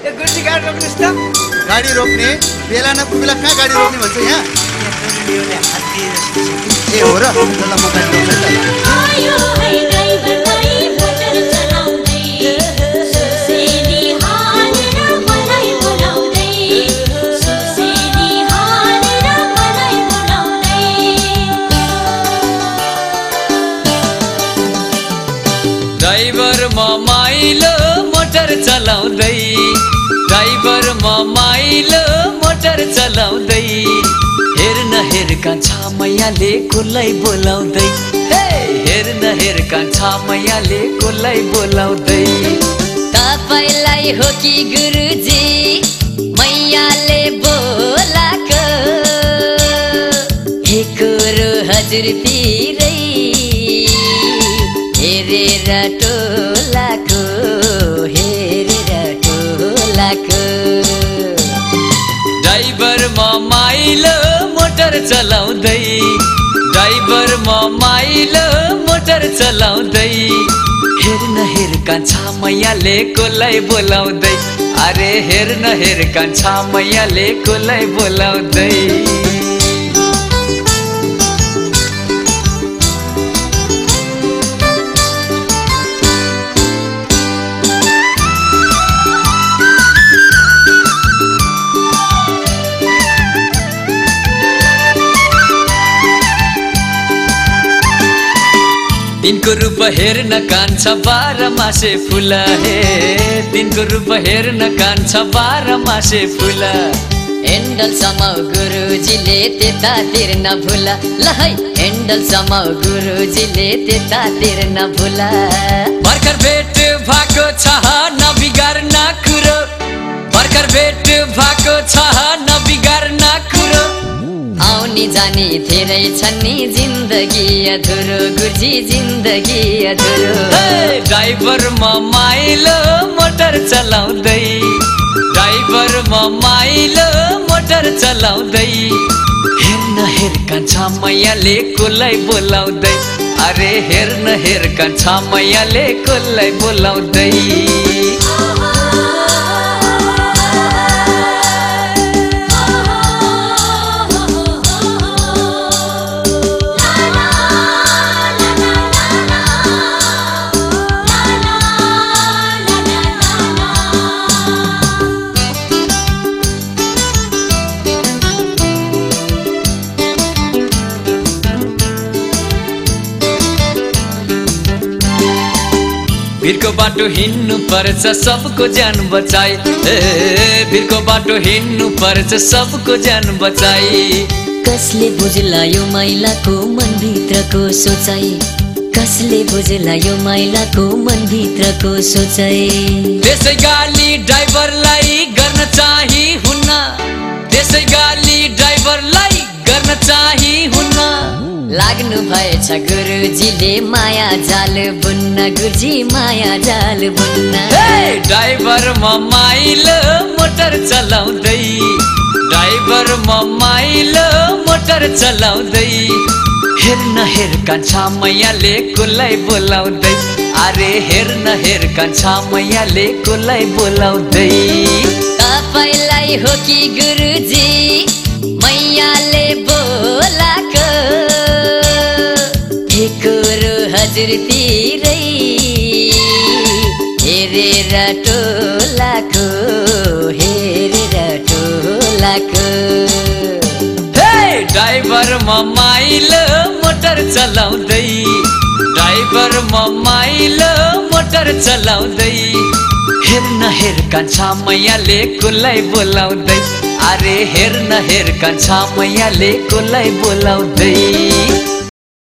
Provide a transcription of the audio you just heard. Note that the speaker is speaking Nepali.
गुर्जी गाडी रोक्नुहोस् त। गाडी रोक्ने? बेला नपुगेला कहाँ गाडी रोक्ने भन्छ यहाँ? ए हो र। ल म गाडी रोक्छु ड्राइभर म माइलो मोटर चलाउँदै ड्राइभर माइलो मोटर चलाउँदै हेर न हेर कान्छा मैयाले कसलाई बोलाउँदै। हे हेर कान्छा मैयाले कसलाई बोलाउँदै। तपाईँलाई हो कि गुरुजी मैयाले बोलाको हे कुरो हजुरतिरै हेरेर टोलाको चलाउँदै। ड्राइभर म माइलो मोटर चलाउँदै। हेर न हेर कान्छा मैयाले कसलाई बोलाउँदै? अरे हेर न हेर कान्छा मैयाले कसलाई बोलाउँदै? दिनको रूप हेर्न कान्छ बाह्र मासे फुल हे। दिनको रूप हेर्न कान्छ बाह्र मासे फुल। हेन्डलसम्म गुरुजीले त्यतातिर नभुला ल है हेन्डलसम्म गुरुजीले त्यतातिर नभुला भर्खर भेट भएको छ नबिगार्न कुरो। भर्खर भेट भएको छ आउने जाने धेरै छन् नि जिन्दगी अधुरो गुरुजी जिन्दगी अधुरो। ड्राइभर माइलो मोटर चलाउँदै। ड्राइभर म माइलो मोटर चलाउँदै। हेर न हेर कान्छा मैयाले कसलाई बोलाउँदै? अरे हेर न हेर कान्छा मैयाले कसलाई बोलाउँदै? भिरको बाटो हिँड्नु पर्छ सबको ज्यान बचाई ए भिरको बाटो हिँड्नु पर्छ सबको ज्यान बचाई कसले बुझ्ला यो माइलाको मनभित्रको सोचाइ? कसले बुझ्ला यो माइलाको मनभित्रको सोचाइ? त्यसै गाली ड्राइभरलाई गर्न चाहिँ हुन्न लाग्नु भएछ। गुरुजीले माया जाल बुन्न गुरुजी माया जाल बुन्न। ड्राइभर म माइलो मोटर चलाउँदै। ड्राइभर म माइलो मोटर चलाउँदै। हेर न हेर कान्छा मैयाले कसलाई बोलाउँदै। अरे हेर न हेर कान्छा मैयाले कसलाई बोलाउँदै। तपाईँलाई हो कि गुरुजी? मैयाले बोलाको हजुरतिरै हेरेर टोलाको हेरेर टोलाको ड्राइभर माइलो मोटर चलाउँदै ड्राइभर माइलो मोटर चलाउँदै हेर न हेर कान्छा मैयाले कसलाई बोलाउँदै। अरे हेर न हेर कान्छा मैयाले कसलाई बोलाउँदै।